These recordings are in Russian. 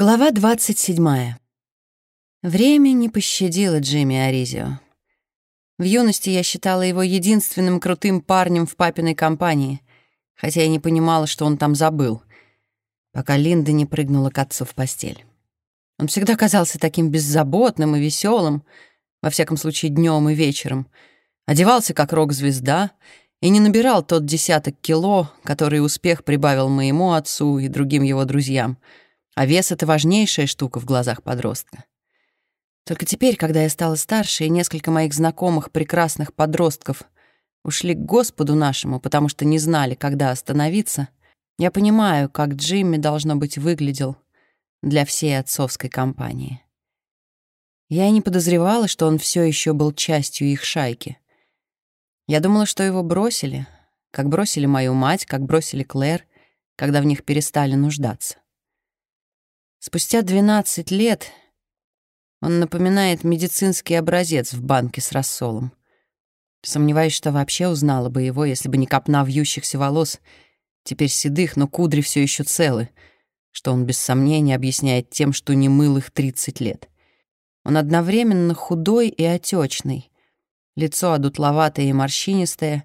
Глава 27. Время не пощадило Джимми Аризио. В юности я считала его единственным крутым парнем в папиной компании, хотя я не понимала, что он там забыл, пока Линда не прыгнула к отцу в постель. Он всегда казался таким беззаботным и веселым, во всяком случае днем и вечером, одевался как рок-звезда и не набирал тот десяток кило, который успех прибавил моему отцу и другим его друзьям — а вес — это важнейшая штука в глазах подростка. Только теперь, когда я стала старше, и несколько моих знакомых прекрасных подростков ушли к Господу нашему, потому что не знали, когда остановиться, я понимаю, как Джимми, должно быть, выглядел для всей отцовской компании. Я и не подозревала, что он все еще был частью их шайки. Я думала, что его бросили, как бросили мою мать, как бросили Клэр, когда в них перестали нуждаться. Спустя 12 лет он напоминает медицинский образец в банке с рассолом. Сомневаюсь, что вообще узнала бы его, если бы не копна вьющихся волос, теперь седых, но кудри все еще целы, что он без сомнения объясняет тем, что не мыл их 30 лет. Он одновременно худой и отечный, лицо одутловатое и морщинистое,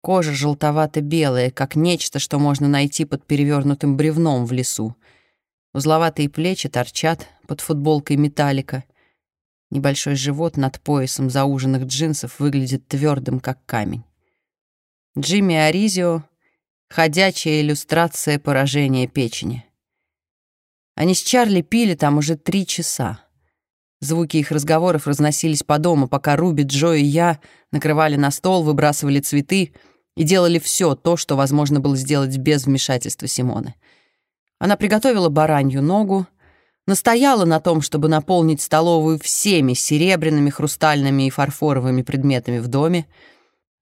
кожа желтовато-белая, как нечто, что можно найти под перевернутым бревном в лесу — Узловатые плечи торчат под футболкой металлика. Небольшой живот над поясом зауженных джинсов выглядит твердым, как камень. Джимми Аризио — ходячая иллюстрация поражения печени. Они с Чарли пили там уже три часа. Звуки их разговоров разносились по дому, пока Руби, Джо и я накрывали на стол, выбрасывали цветы и делали все то, что возможно было сделать без вмешательства Симоны — она приготовила баранью ногу, настояла на том, чтобы наполнить столовую всеми серебряными, хрустальными и фарфоровыми предметами в доме.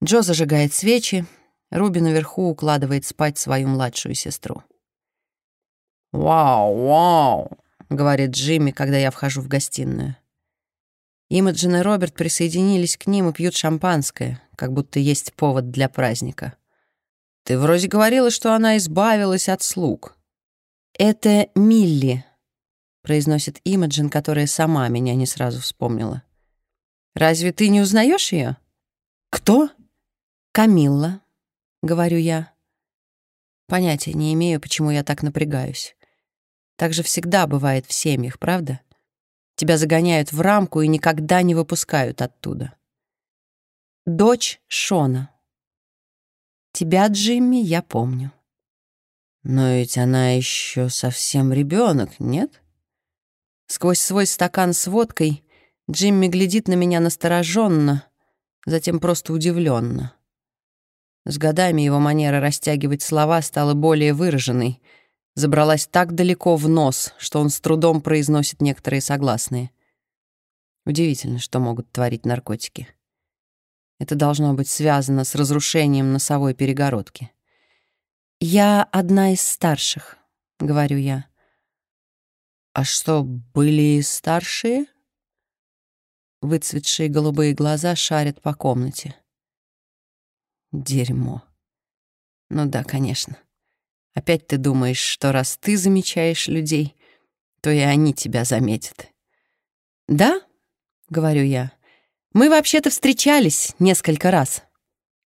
Джо зажигает свечи, Руби наверху укладывает спать свою младшую сестру. «Вау, вау!» — говорит Джимми, когда я вхожу в гостиную. Имаджин и Роберт присоединились к ним и пьют шампанское, как будто есть повод для праздника. «Ты вроде говорила, что она избавилась от слуг», «Это Милли», — произносит Имаджин, которая сама меня не сразу вспомнила. «Разве ты не узнаешь ее?» «Кто?» «Камилла», — говорю я. Понятия не имею, почему я так напрягаюсь. Так же всегда бывает в семьях, правда? Тебя загоняют в рамку и никогда не выпускают оттуда. Дочь Шона. Тебя, Джимми, я помню. Но ведь она еще совсем ребенок, нет? Сквозь свой стакан с водкой Джимми глядит на меня настороженно, затем просто удивленно. С годами его манера растягивать слова стала более выраженной, забралась так далеко в нос, что он с трудом произносит некоторые согласные. Удивительно, что могут творить наркотики. Это должно быть связано с разрушением носовой перегородки. «Я одна из старших», — говорю я. «А что, были старшие?» Выцветшие голубые глаза шарят по комнате. Дерьмо. Ну да, конечно. Опять ты думаешь, что раз ты замечаешь людей, то и они тебя заметят. «Да?» — говорю я. «Мы вообще-то встречались несколько раз».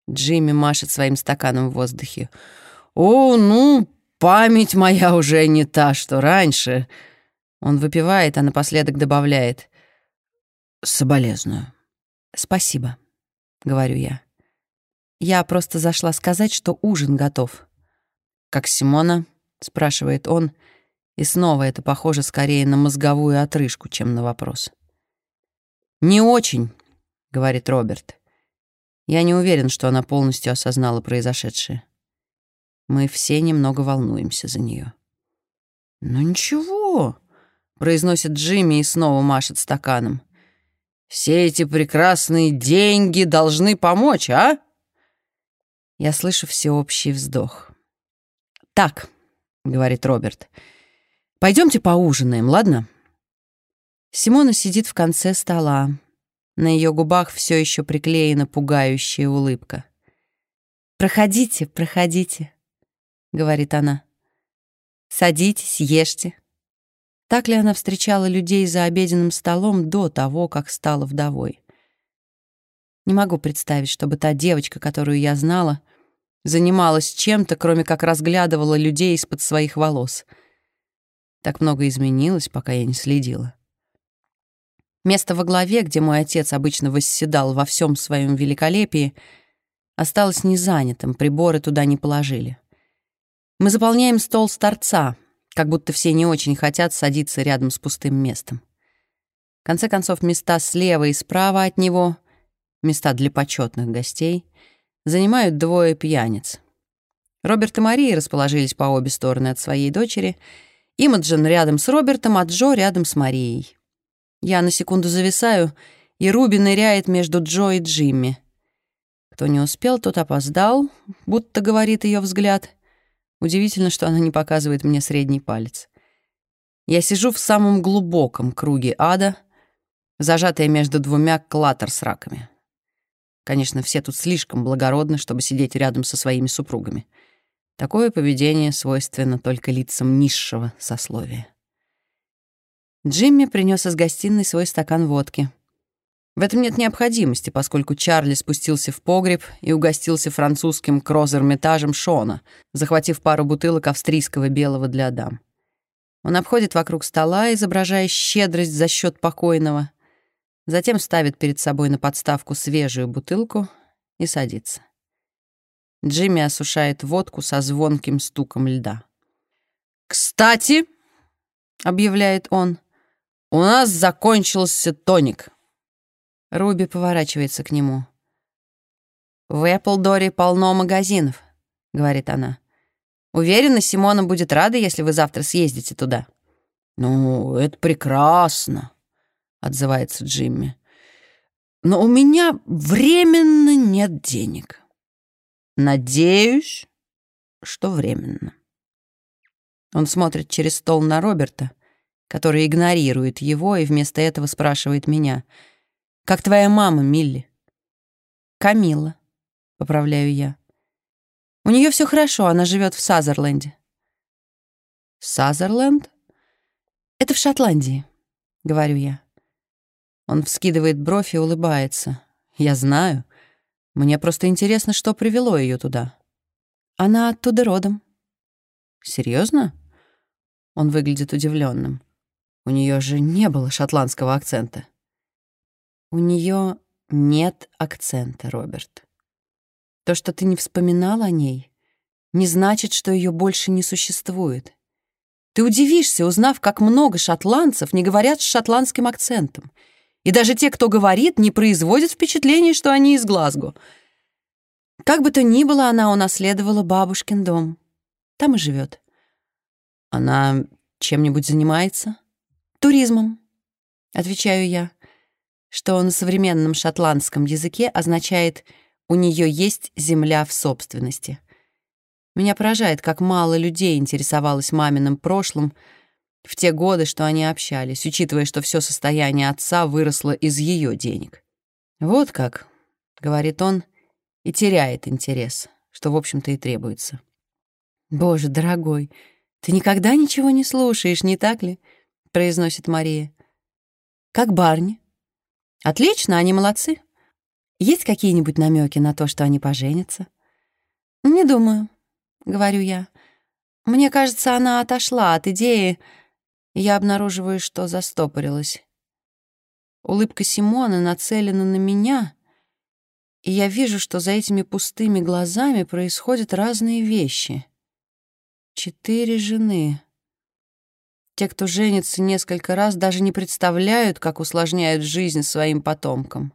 Джимми машет своим стаканом в воздухе. «О, ну, память моя уже не та, что раньше». Он выпивает, а напоследок добавляет. «Соболезную». «Спасибо», — говорю я. Я просто зашла сказать, что ужин готов. «Как Симона?» — спрашивает он, и снова это похоже скорее на мозговую отрыжку, чем на вопрос. «Не очень», — говорит Роберт. Я не уверен, что она полностью осознала произошедшее. Мы все немного волнуемся за нее. «Ну ничего», — произносит Джимми и снова машет стаканом. «Все эти прекрасные деньги должны помочь, а?» Я слышу всеобщий вздох. «Так», — говорит Роберт, — «пойдемте поужинаем, ладно?» Симона сидит в конце стола. На ее губах все еще приклеена пугающая улыбка. «Проходите, проходите», — говорит она. «Садитесь, ешьте. Так ли она встречала людей за обеденным столом до того, как стала вдовой? Не могу представить, чтобы та девочка, которую я знала, занималась чем-то, кроме как разглядывала людей из-под своих волос. Так много изменилось, пока я не следила. Место во главе, где мой отец обычно восседал во всем своем великолепии, осталось незанятым, приборы туда не положили. Мы заполняем стол с торца, как будто все не очень хотят садиться рядом с пустым местом. В конце концов, места слева и справа от него, места для почетных гостей, занимают двое пьяниц. Роберт и Мария расположились по обе стороны от своей дочери, Имаджин рядом с Робертом, а Джо рядом с Марией. Я на секунду зависаю, и Руби ныряет между Джо и Джимми. Кто не успел, тот опоздал, будто говорит ее взгляд. Удивительно, что она не показывает мне средний палец. Я сижу в самом глубоком круге ада, зажатая между двумя клатер с раками. Конечно, все тут слишком благородны, чтобы сидеть рядом со своими супругами. Такое поведение свойственно только лицам низшего сословия. Джимми принес из гостиной свой стакан водки. В этом нет необходимости, поскольку Чарли спустился в погреб и угостился французским крозерметажем Шона, захватив пару бутылок австрийского белого для дам. Он обходит вокруг стола, изображая щедрость за счет покойного, затем ставит перед собой на подставку свежую бутылку и садится. Джимми осушает водку со звонким стуком льда. «Кстати», — объявляет он, «У нас закончился тоник». Руби поворачивается к нему. «В Эпплдоре полно магазинов», — говорит она. «Уверена, Симона будет рада, если вы завтра съездите туда». «Ну, это прекрасно», — отзывается Джимми. «Но у меня временно нет денег». «Надеюсь, что временно». Он смотрит через стол на Роберта — который игнорирует его и вместо этого спрашивает меня. «Как твоя мама, Милли?» «Камилла», — поправляю я. «У нее все хорошо, она живет в Сазерленде». «Сазерленд?» «Это в Шотландии», — говорю я. Он вскидывает бровь и улыбается. «Я знаю. Мне просто интересно, что привело ее туда». «Она оттуда родом». «Серьезно?» Он выглядит удивленным. У нее же не было шотландского акцента. У нее нет акцента, Роберт. То, что ты не вспоминал о ней, не значит, что ее больше не существует. Ты удивишься, узнав, как много шотландцев не говорят с шотландским акцентом. И даже те, кто говорит, не производят впечатления, что они из Глазго. Как бы то ни было, она унаследовала бабушкин дом. Там и живет. Она чем-нибудь занимается? «Туризмом», — отвечаю я, что на современном шотландском языке означает «у нее есть земля в собственности». Меня поражает, как мало людей интересовалось маминым прошлым в те годы, что они общались, учитывая, что все состояние отца выросло из ее денег. «Вот как», — говорит он, и теряет интерес, что, в общем-то, и требуется. «Боже, дорогой, ты никогда ничего не слушаешь, не так ли?» произносит Мария. «Как барни?» «Отлично, они молодцы. Есть какие-нибудь намеки на то, что они поженятся?» «Не думаю», — говорю я. «Мне кажется, она отошла от идеи, я обнаруживаю, что застопорилась. Улыбка Симона нацелена на меня, и я вижу, что за этими пустыми глазами происходят разные вещи. Четыре жены. Те, кто женится несколько раз, даже не представляют, как усложняют жизнь своим потомкам.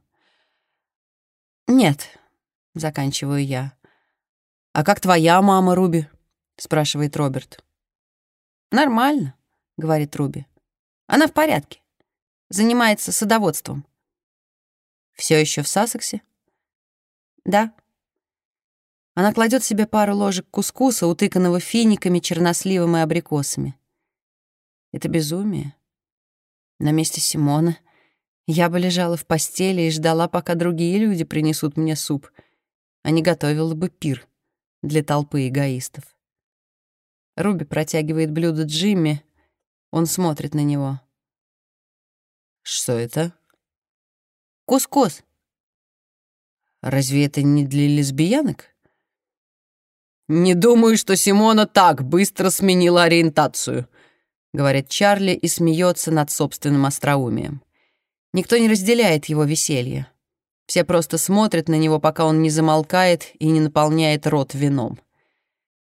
«Нет», — заканчиваю я. «А как твоя мама, Руби?» — спрашивает Роберт. «Нормально», — говорит Руби. «Она в порядке. Занимается садоводством». Все еще в Сассексе?» «Да». Она кладет себе пару ложек кускуса, утыканного финиками, черносливом и абрикосами. Это безумие. На месте Симона я бы лежала в постели и ждала, пока другие люди принесут мне суп, а не готовила бы пир для толпы эгоистов. Руби протягивает блюдо Джимми, Он смотрит на него. Что это? Кускус. Разве это не для лесбиянок? «Не думаю, что Симона так быстро сменила ориентацию», — говорит Чарли и смеется над собственным остроумием. Никто не разделяет его веселье. Все просто смотрят на него, пока он не замолкает и не наполняет рот вином.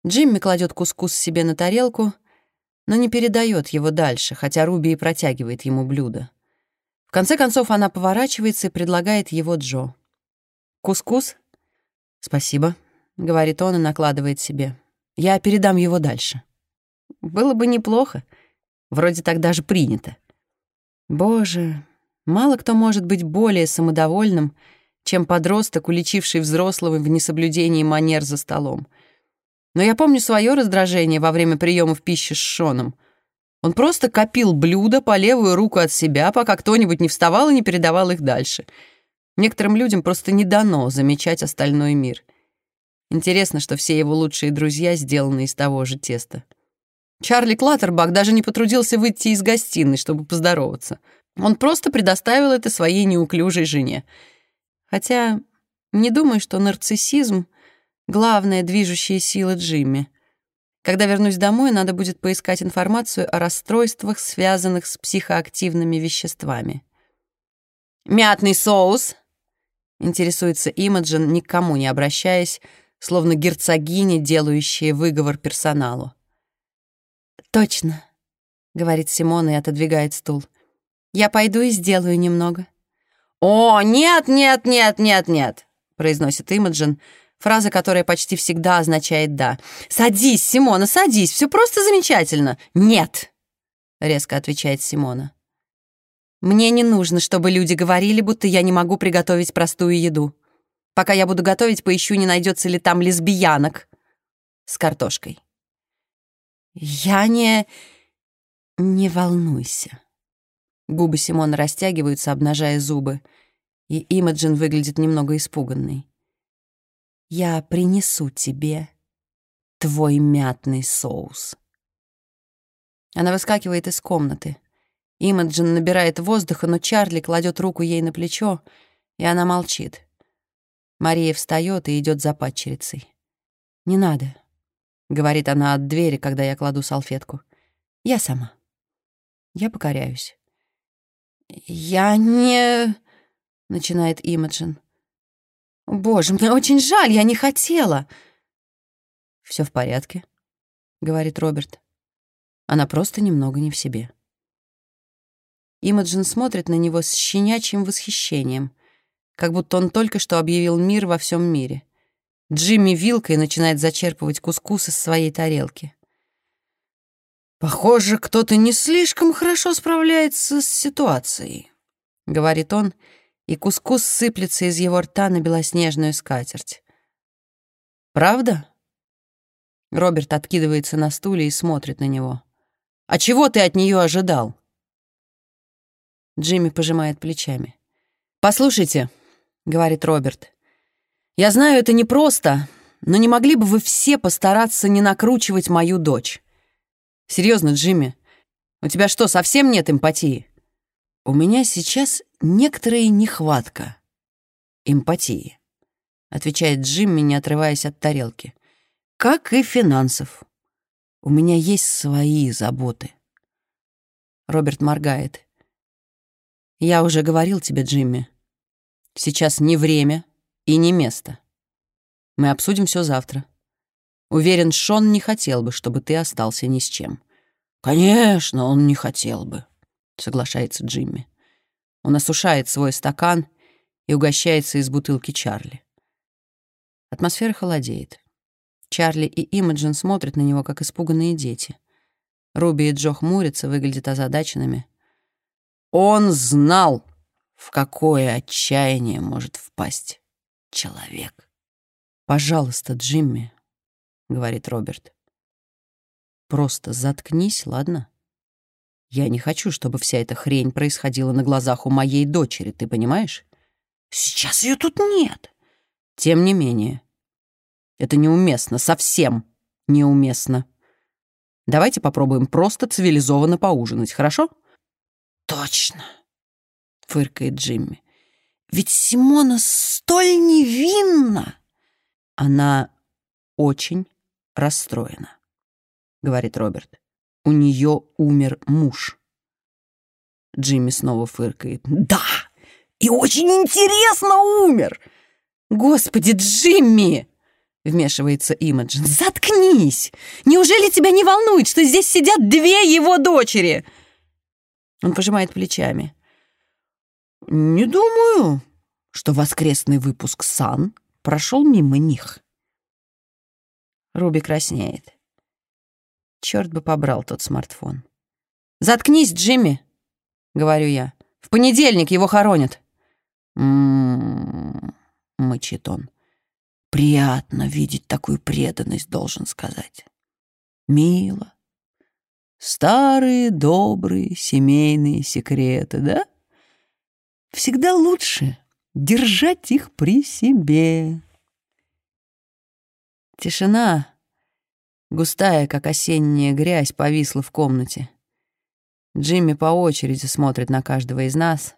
Джимми кладет кускус себе на тарелку, но не передает его дальше, хотя Руби и протягивает ему блюдо. В конце концов она поворачивается и предлагает его Джо. «Кускус?» «Спасибо», — говорит он и накладывает себе. «Я передам его дальше». «Было бы неплохо. Вроде так даже принято». Боже, мало кто может быть более самодовольным, чем подросток, уличивший взрослого в несоблюдении манер за столом. Но я помню свое раздражение во время приемов пищи с Шоном. Он просто копил блюда по левую руку от себя, пока кто-нибудь не вставал и не передавал их дальше. Некоторым людям просто не дано замечать остальной мир — Интересно, что все его лучшие друзья сделаны из того же теста. Чарли Клаттербак даже не потрудился выйти из гостиной, чтобы поздороваться. Он просто предоставил это своей неуклюжей жене. Хотя не думаю, что нарциссизм — главная движущая сила Джимми. Когда вернусь домой, надо будет поискать информацию о расстройствах, связанных с психоактивными веществами. «Мятный соус?» — интересуется Имаджин, никому не обращаясь, словно герцогиня, делающая выговор персоналу. «Точно», — говорит Симона и отодвигает стул. «Я пойду и сделаю немного». «О, нет, нет, нет, нет, нет», — произносит Имаджин, фраза, которая почти всегда означает «да». «Садись, Симона, садись, все просто замечательно». «Нет», — резко отвечает Симона. «Мне не нужно, чтобы люди говорили, будто я не могу приготовить простую еду. Пока я буду готовить, поищу, не найдется ли там лесбиянок с картошкой. Я не... Не волнуйся. Губы Симона растягиваются, обнажая зубы, и Имаджин выглядит немного испуганной. Я принесу тебе твой мятный соус. Она выскакивает из комнаты. Имаджин набирает воздуха, но Чарли кладет руку ей на плечо, и она молчит. Мария встает и идет за падчерицей. «Не надо», — говорит она от двери, когда я кладу салфетку. «Я сама. Я покоряюсь». «Я не...» — начинает Имаджин. «Боже, мне очень жаль, я не хотела». Все в порядке», — говорит Роберт. Она просто немного не в себе. Имаджин смотрит на него с щенячьим восхищением — как будто он только что объявил мир во всем мире. Джимми вилкой начинает зачерпывать кускус из своей тарелки. «Похоже, кто-то не слишком хорошо справляется с ситуацией», — говорит он, и кускус сыплется из его рта на белоснежную скатерть. «Правда?» Роберт откидывается на стуле и смотрит на него. «А чего ты от нее ожидал?» Джимми пожимает плечами. «Послушайте», — говорит Роберт. «Я знаю, это непросто, но не могли бы вы все постараться не накручивать мою дочь? Серьезно, Джимми, у тебя что, совсем нет эмпатии?» «У меня сейчас некоторая нехватка эмпатии», — отвечает Джимми, не отрываясь от тарелки. «Как и финансов. У меня есть свои заботы». Роберт моргает. «Я уже говорил тебе, Джимми, Сейчас не время и не место. Мы обсудим все завтра. Уверен, Шон не хотел бы, чтобы ты остался ни с чем. Конечно, он не хотел бы, соглашается Джимми. Он осушает свой стакан и угощается из бутылки Чарли. Атмосфера холодеет. Чарли и Имаджин смотрят на него, как испуганные дети. Руби и Джо хмурятся, выглядят озадаченными. «Он знал!» в какое отчаяние может впасть человек. «Пожалуйста, Джимми», — говорит Роберт. «Просто заткнись, ладно? Я не хочу, чтобы вся эта хрень происходила на глазах у моей дочери, ты понимаешь? Сейчас ее тут нет. Тем не менее, это неуместно, совсем неуместно. Давайте попробуем просто цивилизованно поужинать, хорошо?» «Точно!» — фыркает Джимми. «Ведь Симона столь невинна!» «Она очень расстроена», — говорит Роберт. «У нее умер муж». Джимми снова фыркает. «Да! И очень интересно умер!» «Господи, Джимми!» — вмешивается Имаджин. «Заткнись! Неужели тебя не волнует, что здесь сидят две его дочери?» Он пожимает плечами. «Не думаю, что воскресный выпуск «Сан» прошел мимо них». Руби краснеет. Черт бы побрал тот смартфон. «Заткнись, Джимми!» — говорю я. «В понедельник его хоронят». «М-м-м», мычит он. «Приятно видеть такую преданность, должен сказать. Мило. Старые добрые семейные секреты, да? Всегда лучше держать их при себе». Тишина, густая, как осенняя грязь, повисла в комнате. Джимми по очереди смотрит на каждого из нас,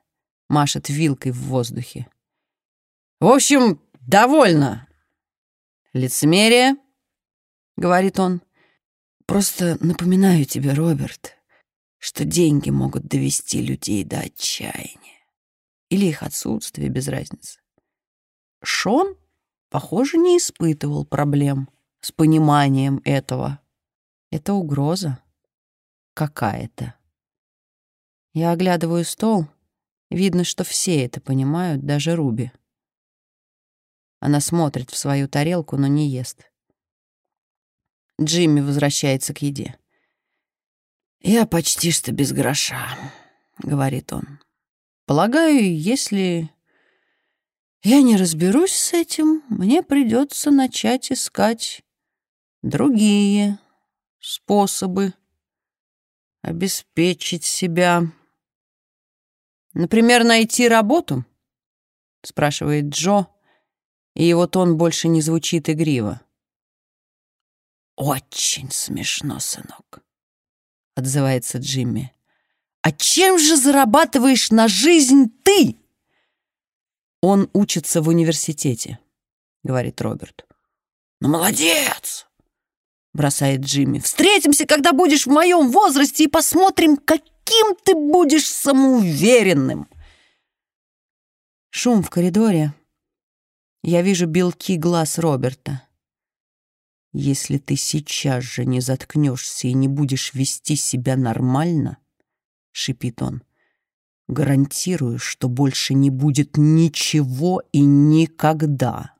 машет вилкой в воздухе. «В общем, довольно!» «Лицемерие», — говорит он. «Просто напоминаю тебе, Роберт, что деньги могут довести людей до отчаяния. Или их отсутствие, без разницы. Шон похоже, не испытывал проблем с пониманием этого. Это угроза какая-то. Я оглядываю стол. Видно, что все это понимают, даже Руби. Она смотрит в свою тарелку, но не ест. Джимми возвращается к еде. «Я почти что без гроша», — говорит он. «Полагаю, если я не разберусь с этим, мне придется начать искать другие способы обеспечить себя. Например, найти работу? спрашивает Джо, и его тон больше не звучит игриво. «Очень смешно, сынок», — отзывается Джимми. «А чем же зарабатываешь на жизнь ты?» «Он учится в университете», — говорит Роберт. «Ну, молодец!» — бросает Джимми. «Встретимся, когда будешь в моем возрасте, и посмотрим, каким ты будешь самоуверенным!» Шум в коридоре. Я вижу белки глаз Роберта. «Если ты сейчас же не заткнешься и не будешь вести себя нормально», — шипит он, Гарантирую, что больше не будет ничего и никогда.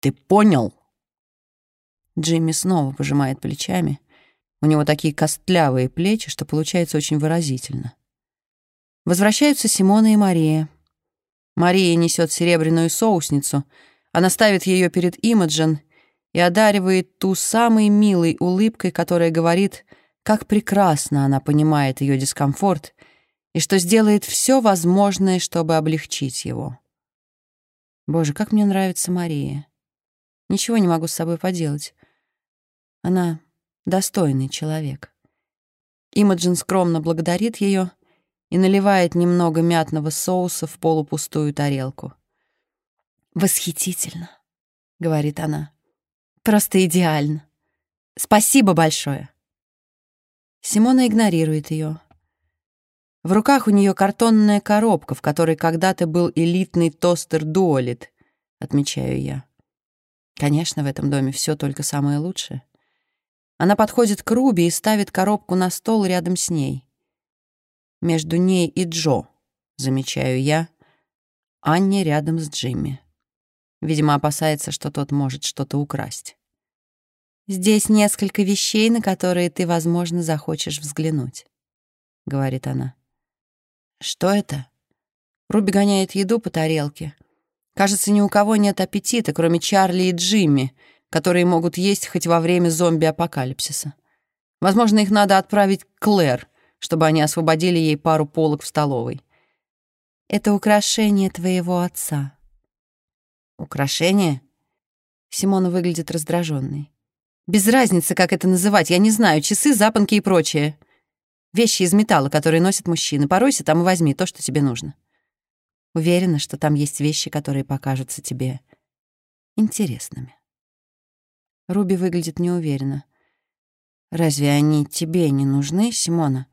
Ты понял? Джимми снова пожимает плечами. У него такие костлявые плечи, что получается очень выразительно. Возвращаются Симона и Мария. Мария несет серебряную соусницу. Она ставит ее перед Имаджин и одаривает ту самой милой улыбкой, которая говорит, как прекрасно она понимает ее дискомфорт — и что сделает все возможное, чтобы облегчить его. Боже, как мне нравится Мария. Ничего не могу с собой поделать. Она достойный человек. Имаджин скромно благодарит ее и наливает немного мятного соуса в полупустую тарелку. «Восхитительно», — говорит она. «Просто идеально. Спасибо большое». Симона игнорирует ее. В руках у нее картонная коробка, в которой когда-то был элитный тостер Дуолит, отмечаю я. Конечно, в этом доме все только самое лучшее. Она подходит к Руби и ставит коробку на стол рядом с ней. Между ней и Джо, замечаю я, Анни рядом с Джимми. Видимо, опасается, что тот может что-то украсть. «Здесь несколько вещей, на которые ты, возможно, захочешь взглянуть», — говорит она. Что это? Руби гоняет еду по тарелке. Кажется, ни у кого нет аппетита, кроме Чарли и Джимми, которые могут есть хоть во время зомби-апокалипсиса. Возможно, их надо отправить к Клэр, чтобы они освободили ей пару полок в столовой. Это украшение твоего отца. Украшение? Симона выглядит раздраженной. Без разницы, как это называть, я не знаю, часы, запонки и прочее. Вещи из металла, которые носят мужчины. Поройся там и возьми то, что тебе нужно. Уверена, что там есть вещи, которые покажутся тебе интересными. Руби выглядит неуверенно. «Разве они тебе не нужны, Симона?»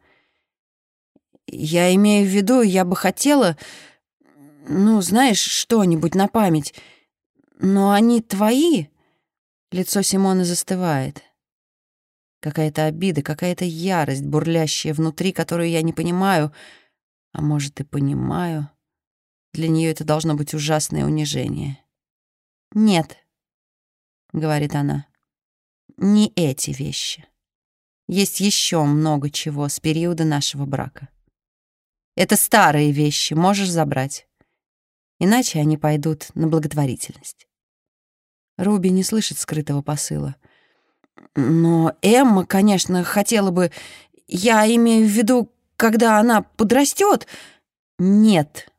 «Я имею в виду, я бы хотела, ну, знаешь, что-нибудь на память. Но они твои?» Лицо Симоны застывает. Какая-то обида, какая-то ярость, бурлящая внутри, которую я не понимаю, а может и понимаю. Для нее это должно быть ужасное унижение. «Нет», — говорит она, — «не эти вещи. Есть еще много чего с периода нашего брака. Это старые вещи, можешь забрать. Иначе они пойдут на благотворительность». Руби не слышит скрытого посыла. «Но Эмма, конечно, хотела бы... Я имею в виду, когда она подрастет. «Нет»,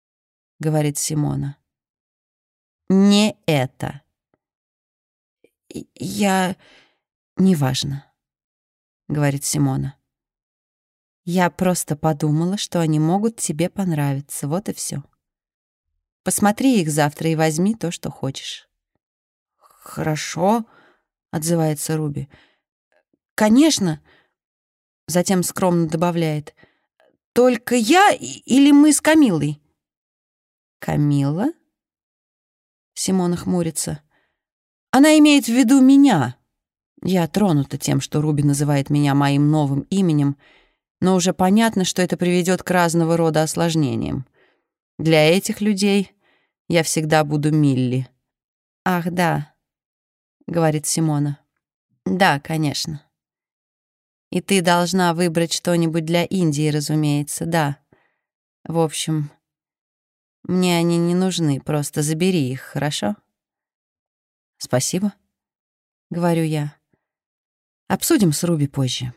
— говорит Симона. «Не это». «Я... неважно», — говорит Симона. «Я просто подумала, что они могут тебе понравиться, вот и все. Посмотри их завтра и возьми то, что хочешь». «Хорошо», — отзывается Руби. «Конечно», — затем скромно добавляет. «Только я или мы с Камилой?» «Камила?» Симона хмурится. «Она имеет в виду меня. Я тронута тем, что Руби называет меня моим новым именем, но уже понятно, что это приведет к разного рода осложнениям. Для этих людей я всегда буду Милли». «Ах, да», — говорит Симона. «Да, конечно. И ты должна выбрать что-нибудь для Индии, разумеется, да. В общем, мне они не нужны, просто забери их, хорошо?» «Спасибо», — говорю я. «Обсудим с Руби позже.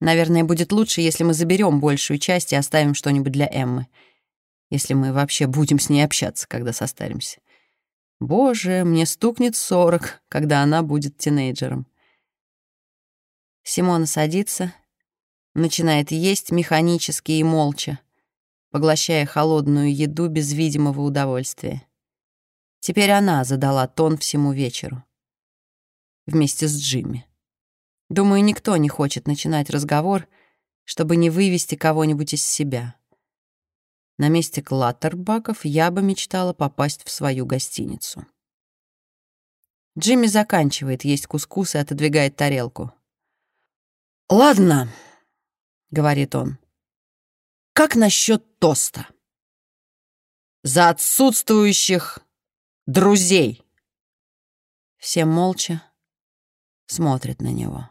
Наверное, будет лучше, если мы заберем большую часть и оставим что-нибудь для Эммы, если мы вообще будем с ней общаться, когда состаримся. Боже, мне стукнет сорок, когда она будет тинейджером». Симона садится, начинает есть механически и молча, поглощая холодную еду без видимого удовольствия. Теперь она задала тон всему вечеру. Вместе с Джимми. Думаю, никто не хочет начинать разговор, чтобы не вывести кого-нибудь из себя. На месте Клаттербаков я бы мечтала попасть в свою гостиницу. Джимми заканчивает есть кускус и отодвигает тарелку. «Ладно», — говорит он, — «как насчет тоста?» «За отсутствующих друзей!» Все молча смотрят на него.